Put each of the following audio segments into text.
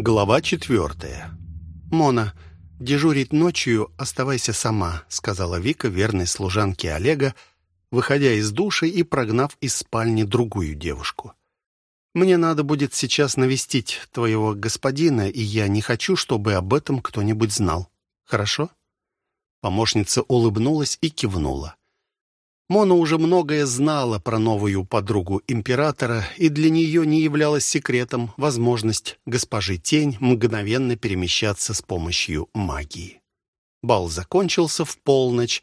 Глава четвертая. «Мона, дежурить ночью оставайся сама», — сказала Вика верной служанке Олега, выходя из души и прогнав из спальни другую девушку. «Мне надо будет сейчас навестить твоего господина, и я не хочу, чтобы об этом кто-нибудь знал. Хорошо?» Помощница улыбнулась и кивнула. Мона уже многое знала про новую подругу императора, и для нее не являлось секретом возможность госпожи Тень мгновенно перемещаться с помощью магии. Бал закончился в полночь,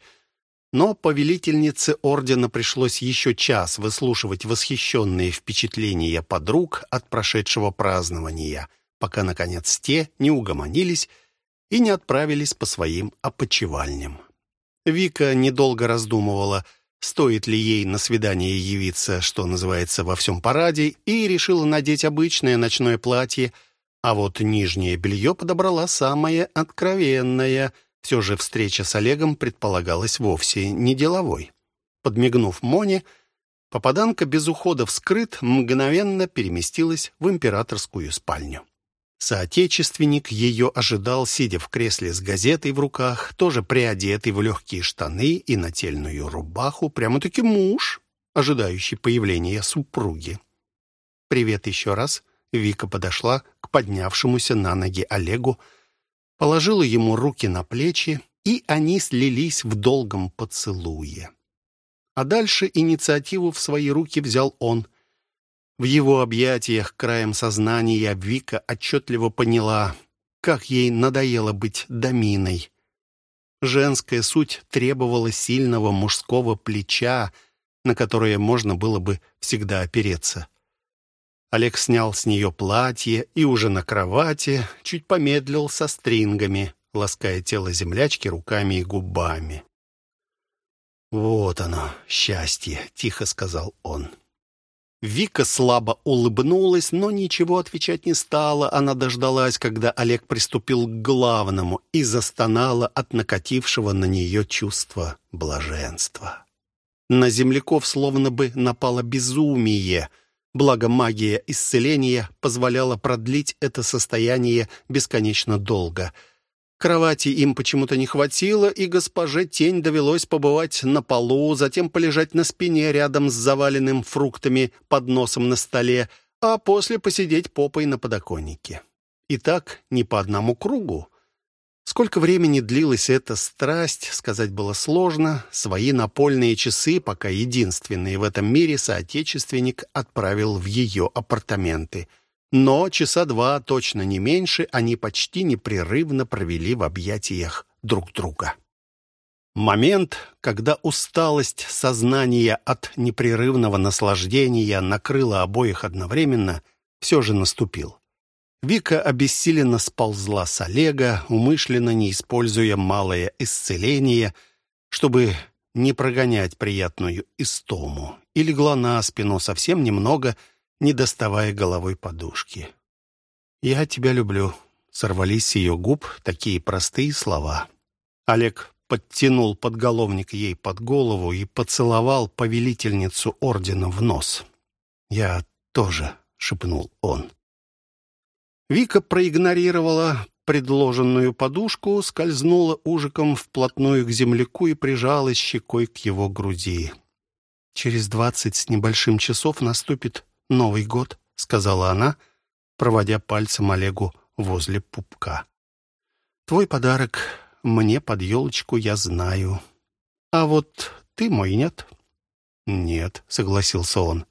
но повелительнице ордена пришлось еще час выслушивать восхищенные впечатления подруг от прошедшего празднования, пока, наконец, те не угомонились и не отправились по своим опочивальням. Вика недолго раздумывала — стоит ли ей на свидание явиться, что называется, во всем параде, и решила надеть обычное ночное платье, а вот нижнее белье подобрала самое откровенное. Все же встреча с Олегом предполагалась вовсе не деловой. Подмигнув Моне, попаданка без ухода вскрыт мгновенно переместилась в императорскую спальню. Соотечественник ее ожидал, сидя в кресле с газетой в руках, тоже приодетый в легкие штаны и нательную рубаху, прямо-таки муж, ожидающий появления супруги. «Привет еще раз». Вика подошла к поднявшемуся на ноги Олегу, положила ему руки на плечи, и они слились в долгом поцелуе. А дальше инициативу в свои руки взял он — в его объятиях краем сознания Вика отчетливо поняла, как ей надоело быть доминой. Женская суть требовала сильного мужского плеча, на которое можно было бы всегда опереться. Олег снял с нее платье и уже на кровати чуть помедлил со стрингами, лаская тело землячки руками и губами. «Вот оно, счастье», — тихо сказал он. Вика слабо улыбнулась, но ничего отвечать не стала. Она дождалась, когда Олег приступил к главному и застонала от накатившего на нее чувства блаженства. На земляков словно бы напало безумие. Благо магия исцеления позволяла продлить это состояние бесконечно долго — Кровати им почему-то не хватило, и госпоже Тень довелось побывать на полу, затем полежать на спине рядом с заваленным фруктами подносом на столе, а после посидеть попой на подоконнике. И так не по одному кругу. Сколько времени длилась эта страсть, сказать было сложно. Свои напольные часы, пока единственный в этом мире соотечественник отправил в ее апартаменты — но часа два, точно не меньше, они почти непрерывно провели в объятиях друг друга. Момент, когда усталость сознания от непрерывного наслаждения накрыла обоих одновременно, все же наступил. Вика обессиленно сползла с Олега, умышленно не используя малое исцеление, чтобы не прогонять приятную истому, и легла на спину совсем немного, не доставая головой подушки. «Я тебя люблю», — сорвались с ее губ такие простые слова. Олег подтянул подголовник ей под голову и поцеловал повелительницу ордена в нос. «Я тоже», — шепнул он. Вика проигнорировала предложенную подушку, скользнула ужиком вплотную к земляку и прижалась щекой к его груди. «Через двадцать с небольшим часов наступит Новый год», — сказала она, проводя пальцем Олегу возле пупка. «Твой подарок мне под елочку я знаю. А вот ты мой нет?» «Нет», — согласился он.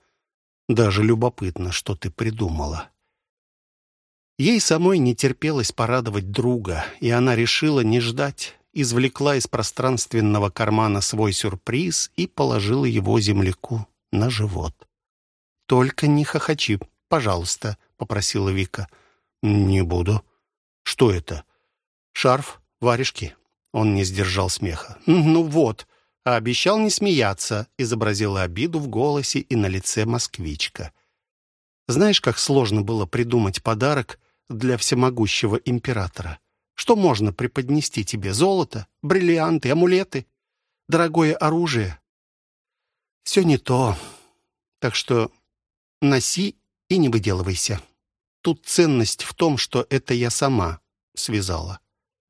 «Даже любопытно, что ты придумала». Ей самой не терпелось порадовать друга, и она решила не ждать, извлекла из пространственного кармана свой сюрприз и положила его земляку на живот. «Только не хохочи, пожалуйста», — попросила Вика. «Не буду». «Что это?» «Шарф, варежки». Он не сдержал смеха. «Ну вот, а обещал не смеяться», — изобразила обиду в голосе и на лице москвичка. «Знаешь, как сложно было придумать подарок для всемогущего императора? Что можно преподнести тебе? Золото, бриллианты, амулеты, дорогое оружие?» «Все не то. Так что Носи и не выделывайся. тут ценность в том, что это я сама связала.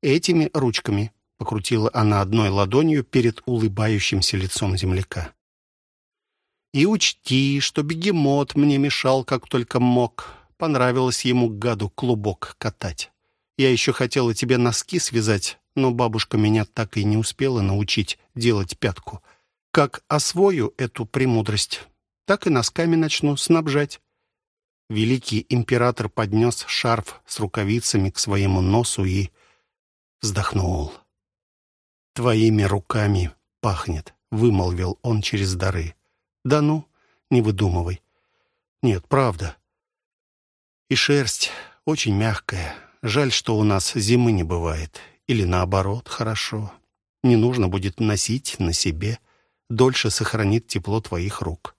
Этими ручками покрутила она одной ладонью перед улыбающимся лицом земляка. И учти, что бегемот мне мешал, как только мог. Понравилось ему, гаду, клубок катать. Я еще хотела тебе носки связать, но бабушка меня так и не успела научить делать пятку. Как освою эту премудрость, так и носками начну снабжать. Великий император поднес шарф с рукавицами к своему носу и вздохнул. «Твоими руками пахнет», — вымолвил он через дары. «Да ну, не выдумывай». «Нет, правда. И шерсть очень мягкая. Жаль, что у нас зимы не бывает. Или наоборот, хорошо. Не нужно будет носить на себе. Дольше сохранит тепло твоих рук».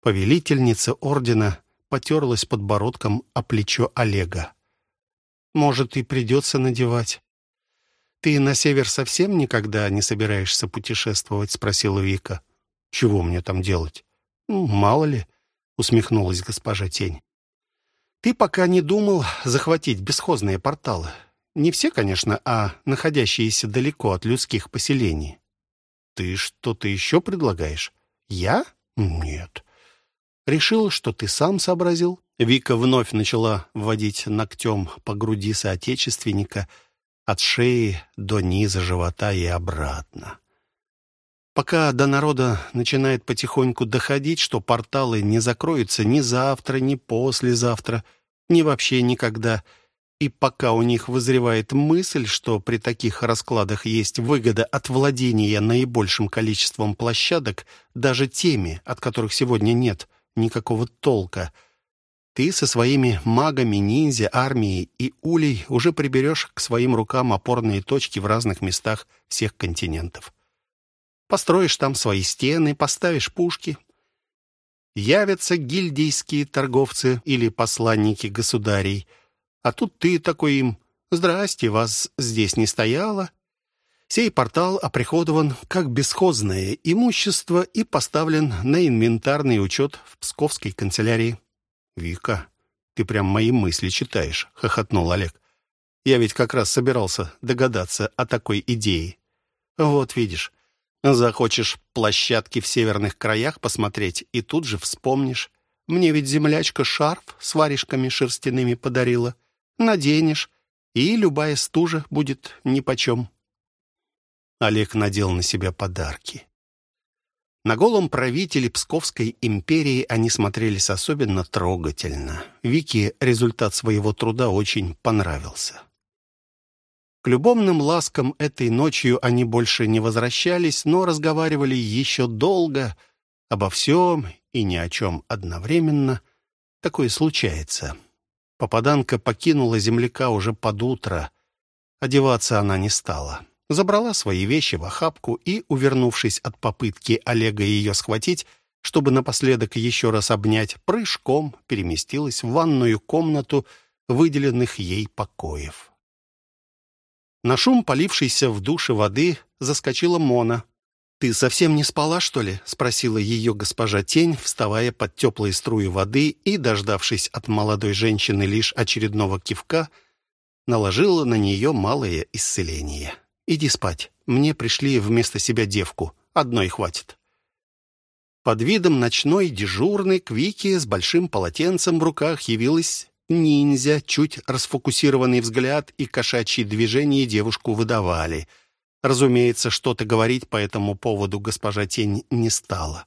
Повелительница ордена потерлась подбородком о плечо Олега. «Может, и придется надевать». «Ты на север совсем никогда не собираешься путешествовать?» — спросила Вика. «Чего мне там делать?» «Ну, мало ли», — усмехнулась госпожа Тень. «Ты пока не думал захватить бесхозные порталы. Не все, конечно, а находящиеся далеко от людских поселений. Ты что-то еще предлагаешь? Я? Нет. Решил, что ты сам сообразил?» Вика вновь начала вводить ногтем по груди соотечественника от шеи до низа живота и обратно. Пока до народа начинает потихоньку доходить, что порталы не закроются ни завтра, ни послезавтра, ни вообще никогда, и пока у них вызревает мысль, что при таких раскладах есть выгода от владения наибольшим количеством площадок, даже теми, от которых сегодня нет – никакого толка. Ты со своими магами, ниндзя, армией и улей уже приберешь к своим рукам опорные точки в разных местах всех континентов. Построишь там свои стены, поставишь пушки. Явятся гильдейские торговцы или посланники государей. А тут ты такой им «Здрасте, вас здесь не стояло, Сей портал оприходован как бесхозное имущество и поставлен на инвентарный учет в Псковской канцелярии. «Вика, ты прям мои мысли читаешь», — хохотнул Олег. «Я ведь как раз собирался догадаться о такой идее. Вот видишь, захочешь площадки в северных краях посмотреть, и тут же вспомнишь. Мне ведь землячка шарф с варежками шерстяными подарила. Наденешь, и любая стужа будет нипочем». Олег надел на себя подарки. На голом правителе Псковской империи они смотрелись особенно трогательно. Вике результат своего труда очень понравился. К любовным ласкам этой ночью они больше не возвращались, но разговаривали еще долго обо всем и ни о чем одновременно. Такое случается. Попаданка покинула земляка уже под утро. Одеваться она не стала забрала свои вещи в охапку и, увернувшись от попытки Олега ее схватить, чтобы напоследок еще раз обнять, прыжком переместилась в ванную комнату выделенных ей покоев. На шум полившейся в душе воды заскочила Мона. «Ты совсем не спала, что ли?» — спросила ее госпожа Тень, вставая под теплые струи воды и, дождавшись от молодой женщины лишь очередного кивка, наложила на нее малое исцеление. Иди спать. Мне пришли вместо себя девку. Одной хватит». Под видом ночной дежурной к Вике с большим полотенцем в руках явилась ниндзя. Чуть расфокусированный взгляд и кошачьи движения девушку выдавали. Разумеется, что-то говорить по этому поводу госпожа Тень не стала.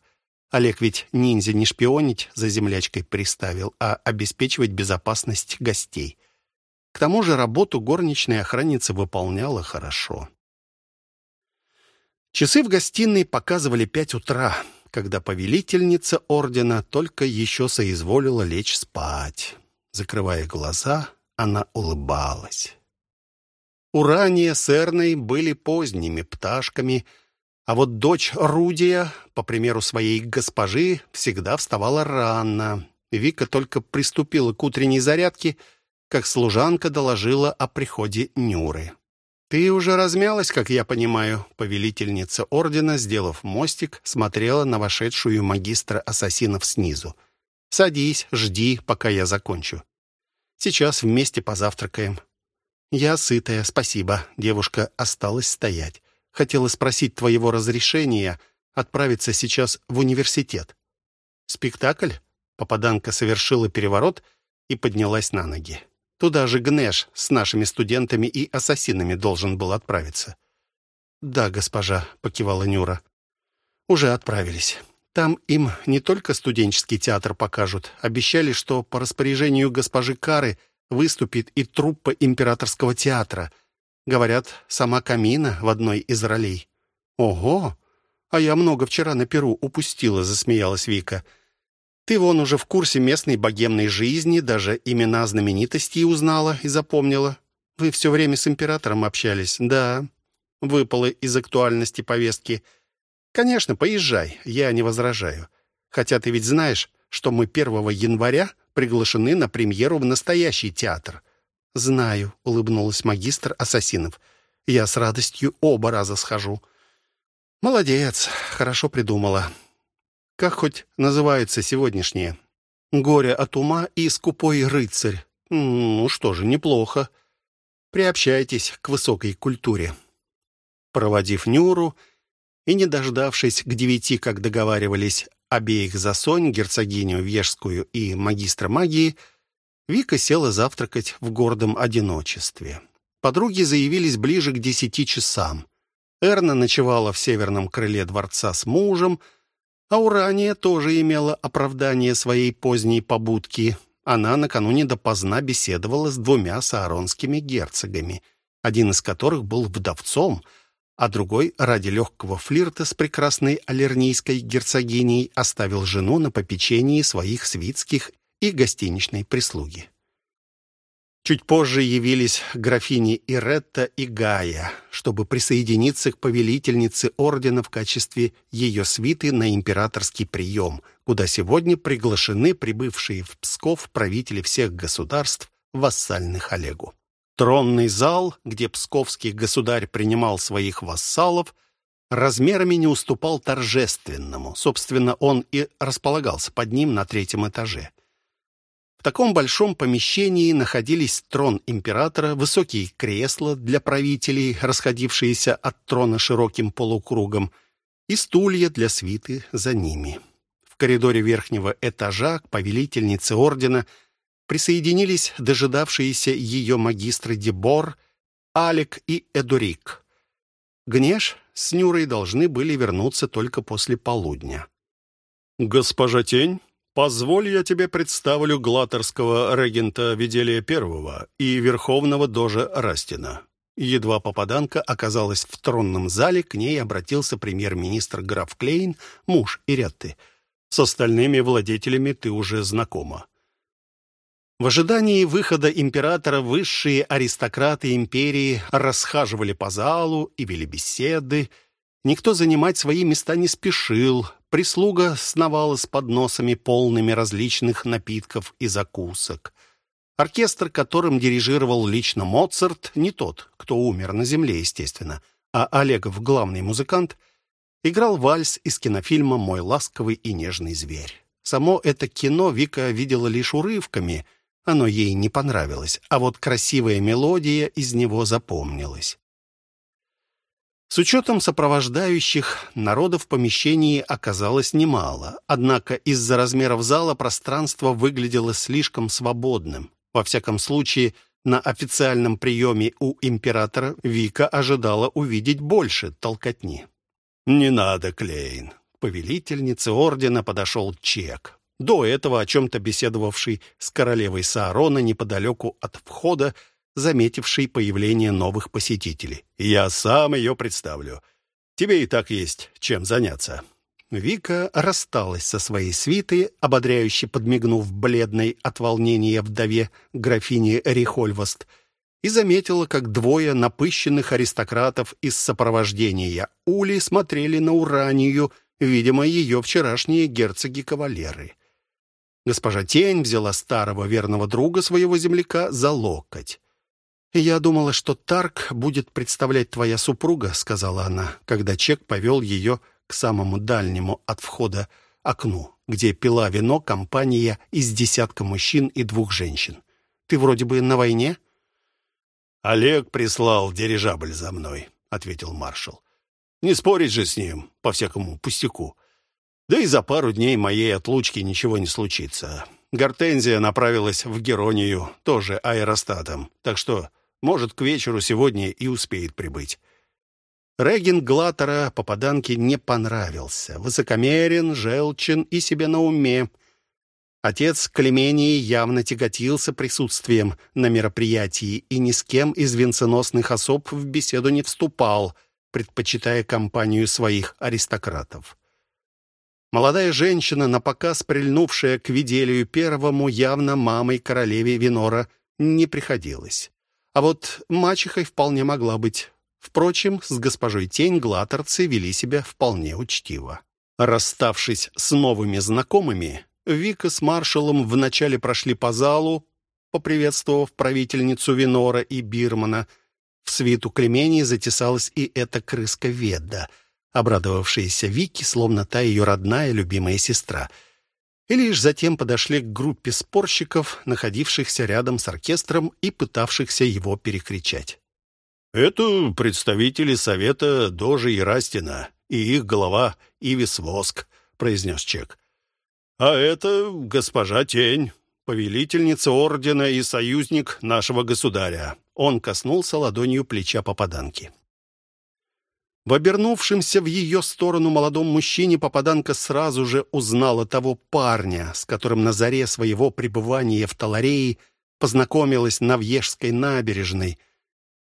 Олег ведь ниндзя не шпионить за землячкой приставил, а обеспечивать безопасность гостей. К тому же работу горничной охранница выполняла хорошо. Часы в гостиной показывали пять утра, когда повелительница ордена только еще соизволила лечь спать. Закрывая глаза, она улыбалась. Урания с Эрной были поздними пташками, а вот дочь Рудия, по примеру своей госпожи, всегда вставала рано. Вика только приступила к утренней зарядке — как служанка доложила о приходе Нюры. «Ты уже размялась, как я понимаю», — повелительница ордена, сделав мостик, смотрела на вошедшую магистра ассасинов снизу. «Садись, жди, пока я закончу. Сейчас вместе позавтракаем». «Я сытая, спасибо». Девушка осталась стоять. Хотела спросить твоего разрешения отправиться сейчас в университет. «Спектакль?» Попаданка совершила переворот и поднялась на ноги. Туда же Гнеш с нашими студентами и ассасинами должен был отправиться. «Да, госпожа», — покивала Нюра. «Уже отправились. Там им не только студенческий театр покажут. Обещали, что по распоряжению госпожи Кары выступит и труппа императорского театра. Говорят, сама Камина в одной из ролей». «Ого! А я много вчера на Перу упустила», — засмеялась Вика. «Вика». Ты вон уже в курсе местной богемной жизни, даже имена знаменитостей узнала и запомнила. Вы все время с императором общались. Да, выпало из актуальности повестки. Конечно, поезжай, я не возражаю. Хотя ты ведь знаешь, что мы 1 января приглашены на премьеру в настоящий театр. Знаю, улыбнулась магистр Ассасинов. Я с радостью оба раза схожу. Молодец, хорошо придумала. Как хоть называется сегодняшнее? «Горе от ума» и «Скупой рыцарь». Ну что же, неплохо. Приобщайтесь к высокой культуре. Проводив Нюру и не дождавшись к девяти, как договаривались, обеих Засонь, герцогиню Вежскую и магистра магии, Вика села завтракать в гордом одиночестве. Подруги заявились ближе к десяти часам. Эрна ночевала в северном крыле дворца с мужем — Аурания тоже имела оправдание своей поздней побудки. Она накануне допоздна беседовала с двумя сааронскими герцогами, один из которых был вдовцом, а другой ради легкого флирта с прекрасной алернийской герцогиней оставил жену на попечении своих свитских и гостиничной прислуги. Чуть позже явились графини Иретта и Гая, чтобы присоединиться к повелительнице ордена в качестве ее свиты на императорский прием, куда сегодня приглашены прибывшие в Псков правители всех государств, вассальных Олегу. Тронный зал, где псковский государь принимал своих вассалов, размерами не уступал торжественному. Собственно, он и располагался под ним на третьем этаже. В таком большом помещении находились трон императора, высокие кресла для правителей, расходившиеся от трона широким полукругом, и стулья для свиты за ними. В коридоре верхнего этажа к повелительнице ордена присоединились дожидавшиеся ее магистры Дебор, Алек и Эдурик. Гнеш с Нюрой должны были вернуться только после полудня. «Госпожа Тень, Позволь я тебе представлю глаторского регента Виделия Первого и верховного дожа Растина». Едва попаданка оказалась в тронном зале, к ней обратился премьер-министр граф Клейн, муж Иретты. «С остальными владетелями ты уже знакома». В ожидании выхода императора высшие аристократы империи расхаживали по залу и вели беседы. Никто занимать свои места не спешил, Прислуга сновала с подносами, полными различных напитков и закусок. Оркестр, которым дирижировал лично Моцарт, не тот, кто умер на земле, естественно, а Олегов, главный музыкант, играл вальс из кинофильма «Мой ласковый и нежный зверь». Само это кино Вика видела лишь урывками, оно ей не понравилось, а вот красивая мелодия из него запомнилась. С учетом сопровождающих, народа в помещении оказалось немало, однако из-за размеров зала пространство выглядело слишком свободным. Во всяком случае, на официальном приеме у императора Вика ожидала увидеть больше толкотни. «Не надо, Клейн!» К повелительнице ордена подошел Чек. До этого о чем-то беседовавший с королевой Саарона неподалеку от входа заметивший появление новых посетителей. «Я сам ее представлю. Тебе и так есть чем заняться». Вика рассталась со своей свитой, ободряюще подмигнув бледной от волнения вдове графине Рихольвост, и заметила, как двое напыщенных аристократов из сопровождения Ули смотрели на Уранию, видимо, ее вчерашние герцоги-кавалеры. Госпожа Тень взяла старого верного друга своего земляка за локоть. «Я думала, что Тарк будет представлять твоя супруга», — сказала она, когда Чек повел ее к самому дальнему от входа окну, где пила вино компания из десятка мужчин и двух женщин. Ты вроде бы на войне?» «Олег прислал дирижабль за мной», — ответил маршал. «Не спорить же с ним по всякому пустяку. Да и за пару дней моей отлучки ничего не случится. Гортензия направилась в Геронию, тоже аэростатом, так что, может, к вечеру сегодня и успеет прибыть». Регин Глаттера попаданке не понравился. Высокомерен, желчен и себе на уме. Отец Клемении явно тяготился присутствием на мероприятии и ни с кем из венценосных особ в беседу не вступал, предпочитая компанию своих аристократов. Молодая женщина, напоказ прильнувшая к Виделию Первому, явно мамой королеве Винора, не приходилось. А вот мачехой вполне могла быть. Впрочем, с госпожой Тень глаторцы вели себя вполне учтиво. Расставшись с новыми знакомыми, Вика с маршалом вначале прошли по залу, поприветствовав правительницу Винора и Бирмана. В свиту Клемении затесалась и эта крыска Ведда, обрадовавшаяся Вике, словно та ее родная любимая сестра. И лишь затем подошли к группе спорщиков, находившихся рядом с оркестром и пытавшихся его перекричать. «Это представители совета Дожи и Растина и их глава Ивис Воск», — произнес Чек. А это госпожа Тень, повелительница ордена и союзник нашего государя. Он коснулся ладонью плеча попаданки. В обернувшемся в ее сторону молодом мужчине попаданка сразу же узнала того парня, с которым на заре своего пребывания в Таларее познакомилась на Вьежской набережной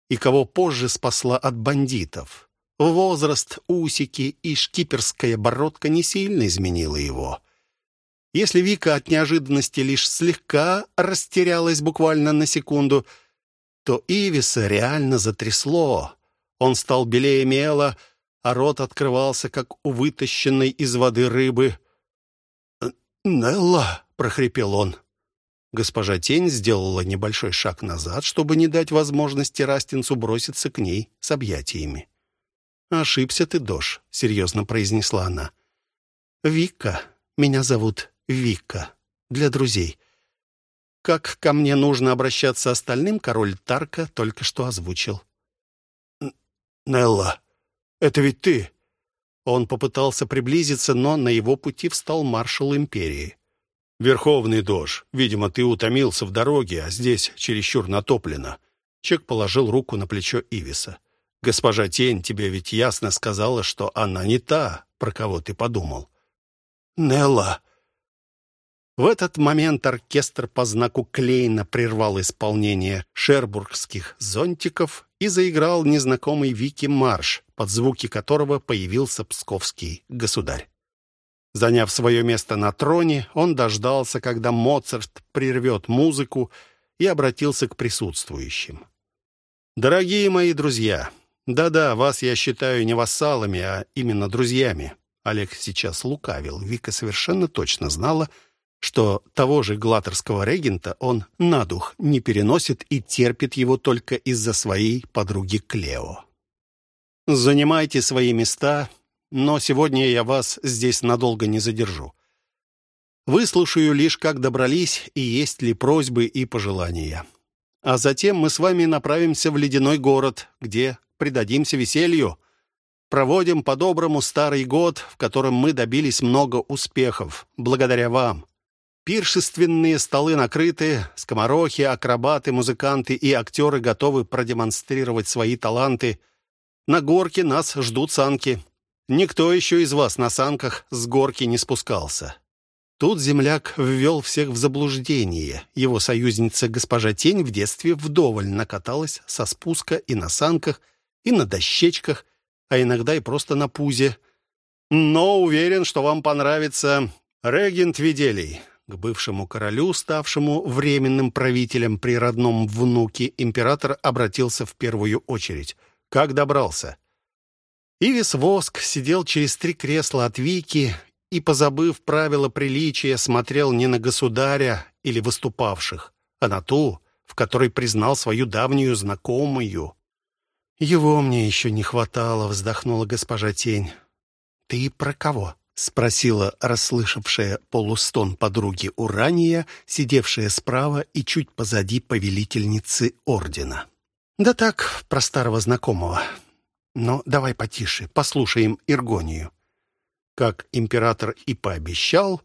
и кого позже спасла от бандитов. Возраст, усики и шкиперская бородка не сильно изменила его. Если Вика от неожиданности лишь слегка растерялась буквально на секунду, то Ивиса реально затрясло. Он стал белее мела, а рот открывался, как у вытащенной из воды рыбы. «Нелла!» — прохрипел он. Госпожа Тень сделала небольшой шаг назад, чтобы не дать возможности Растинцу броситься к ней с объятиями. «Ошибся ты, Дош», — серьезно произнесла она. «Вика, меня зовут Вика. Для друзей. Как ко мне нужно обращаться остальным, король Тарка только что озвучил. «Нелла, это ведь ты!» Он попытался приблизиться, но на его пути встал маршал империи. «Верховный дож, видимо, ты утомился в дороге, а здесь чересчур натоплено». Чек положил руку на плечо Ивиса. «Госпожа Тень тебе ведь ясно сказала, что она не та, про кого ты подумал». «Нелла!» В этот момент оркестр по знаку Клейна прервал исполнение шербургских зонтиков и заиграл незнакомый Вики марш, под звуки которого появился псковский государь. Заняв свое место на троне, он дождался, когда Моцарт прервет музыку и обратился к присутствующим. «Дорогие мои друзья, да-да, вас я считаю не вассалами, а именно друзьями». Олег сейчас лукавил. Вика совершенно точно знала, что того же глаторского регента он на дух не переносит и терпит его только из-за своей подруги Клео. «Занимайте свои места, но сегодня я вас здесь надолго не задержу. Выслушаю лишь, как добрались и есть ли просьбы и пожелания. А затем мы с вами направимся в ледяной город, где предадимся веселью. Проводим по-доброму старый год, в котором мы добились много успехов, благодаря вам. Пиршественные столы накрыты, скоморохи, акробаты, музыканты и актеры готовы продемонстрировать свои таланты. На горке нас ждут санки. Никто еще из вас на санках с горки не спускался. Тут земляк ввел всех в заблуждение. Его союзница госпожа Тень в детстве вдоволь накаталась со спуска и на санках, и на дощечках, а иногда и просто на пузе. Но уверен, что вам понравится регент Виделий. К бывшему королю, ставшему временным правителем при родном внуке, император обратился в первую очередь. Как добрался? Ивис Воск сидел через три кресла от Вики и, позабыв правила приличия, смотрел не на государя или выступавших, а на ту, в которой признал свою давнюю знакомую. «Его мне еще не хватало», — вздохнула госпожа Тень. «Ты про кого?» Спросила расслышавшая полустон подруги Урания, сидевшая справа и чуть позади повелительницы ордена. «Да так, про старого знакомого. Но давай потише, послушаем Иргонию». Как император и пообещал,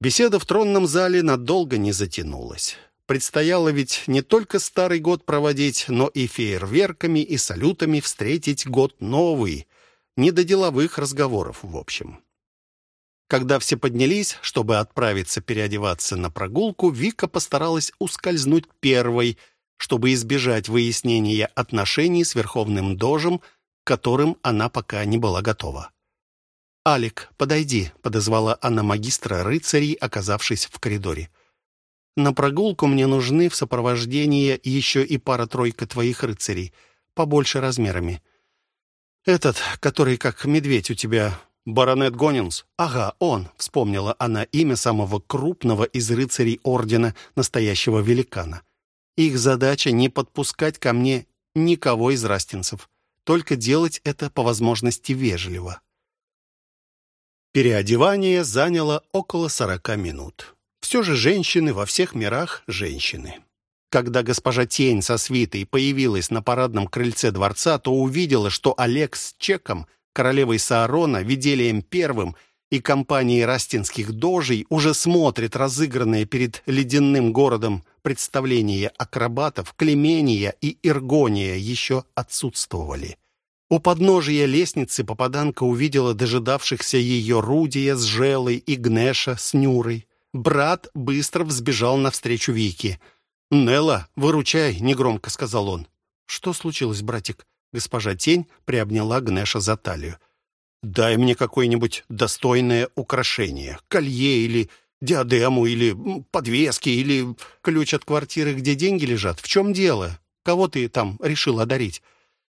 беседа в тронном зале надолго не затянулась. Предстояло ведь не только старый год проводить, но и фейерверками и салютами встретить год новый. Не до деловых разговоров, в общем. Когда все поднялись, чтобы отправиться переодеваться на прогулку, Вика постаралась ускользнуть первой, чтобы избежать выяснения отношений с Верховным Дожем, к которым она пока не была готова. «Алик, подойди», — подозвала она магистра рыцарей, оказавшись в коридоре. «На прогулку мне нужны в сопровождении еще и пара-тройка твоих рыцарей, побольше размерами. Этот, который как медведь у тебя «Баронет Гонинс?» «Ага, он», — вспомнила она имя самого крупного из рыцарей Ордена, настоящего великана. «Их задача — не подпускать ко мне никого из растинцев, только делать это по возможности вежливо». Переодевание заняло около сорока минут. Все же женщины во всех мирах — женщины. Когда госпожа Тень со свитой появилась на парадном крыльце дворца, то увидела, что Олег с Чеком — королевой Саарона, Виделием Первым и компанией растинских дожей уже смотрит разыгранное перед ледяным городом представление акробатов, Клемения и Иргония еще отсутствовали. У подножия лестницы попаданка увидела дожидавшихся ее Рудия с Желой и Гнеша с Нюрой. Брат быстро взбежал навстречу Вике. «Нелла, выручай!» — негромко сказал он. «Что случилось, братик?» Госпожа Тень приобняла Гнеша за талию. «Дай мне какое-нибудь достойное украшение. Колье или диадему, или подвески, или ключ от квартиры, где деньги лежат. В чем дело? Кого ты там решил одарить?»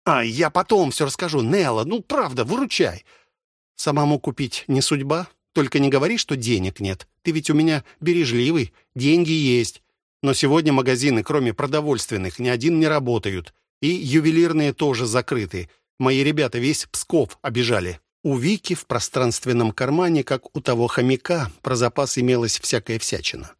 «А, я потом все расскажу. Нелла, ну, правда, выручай». «Самому купить не судьба? Только не говори, что денег нет. Ты ведь у меня бережливый, деньги есть. Но сегодня магазины, кроме продовольственных, ни один не работают. И ювелирные тоже закрыты. Мои ребята весь Псков обижали. У Вики в пространственном кармане, как у того хомяка, про запас имелась всякая всячина.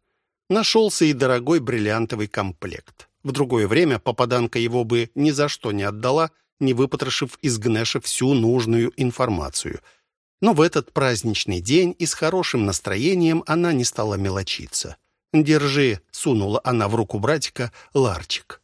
Нашелся и дорогой бриллиантовый комплект. В другое время попаданка его бы ни за что не отдала, не выпотрошив из Гнеша всю нужную информацию. Но в этот праздничный день и с хорошим настроением она не стала мелочиться. «Держи», — сунула она в руку братика, — «ларчик».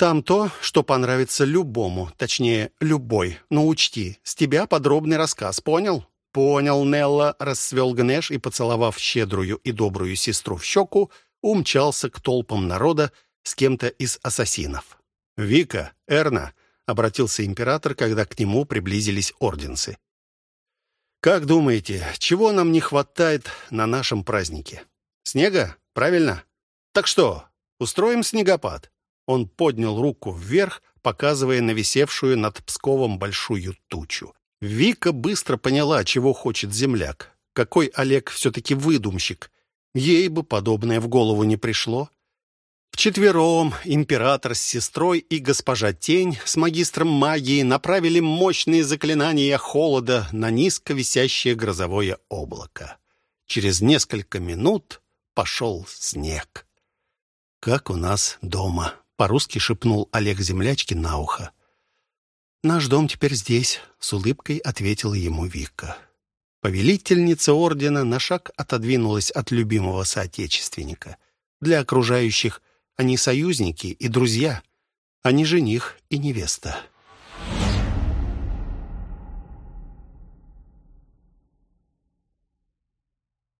Там то, что понравится любому, точнее, любой. Но учти, с тебя подробный рассказ, понял? Понял, Нелла, расцвел Гнеш и, поцеловав щедрую и добрую сестру в щеку, умчался к толпам народа с кем-то из ассасинов. «Вика, Эрна», — обратился император, когда к нему приблизились орденцы. «Как думаете, чего нам не хватает на нашем празднике? Снега, правильно? Так что, устроим снегопад?» Он поднял руку вверх, показывая на висевшую над Псковом большую тучу. Вика быстро поняла, чего хочет земляк. Какой Олег все-таки выдумщик. Ей бы подобное в голову не пришло. Вчетвером император с сестрой и госпожа Тень с магистром магии направили мощные заклинания холода на низко висящее грозовое облако. Через несколько минут пошел снег. «Как у нас дома», по-русски шепнул Олег землячке на ухо. «Наш дом теперь здесь», — с улыбкой ответила ему Вика. Повелительница ордена на шаг отодвинулась от любимого соотечественника. Для окружающих они союзники и друзья, а не жених и невеста.